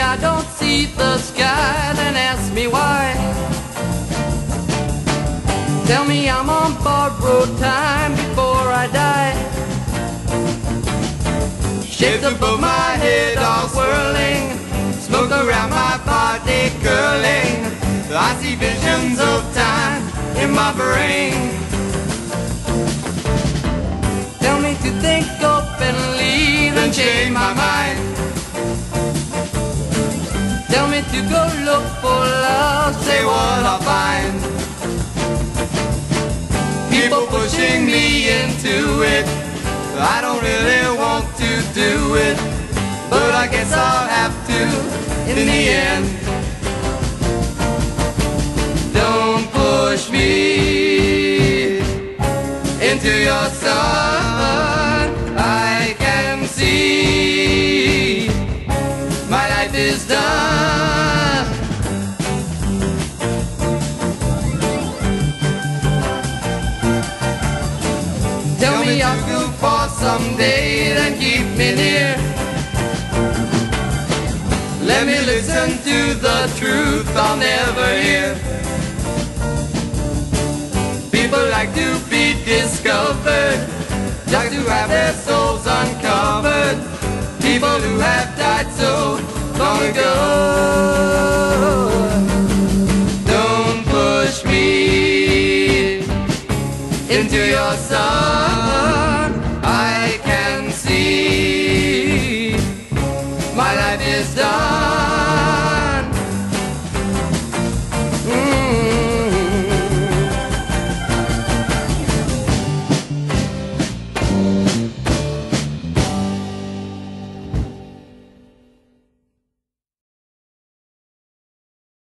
I don't see the sky, then ask me why. Tell me I'm on borrowed time before I die. Shapes above my head are swirling, smoke around my body curling. I see visions of time in my brain. Tell me to think openly, then change my mind. Tell me to go look for love, say what I'll find. People pushing me into it. I don't really want to do it, but I guess I'll have to in the end. Don't push me into your sun. I can see my life is done. Tell me I'll go someday, then keep me near. Let me listen to the truth I'll never hear. People like to be discovered, just to have their souls uncovered. People who have died so long ago. Don't push me into your sun.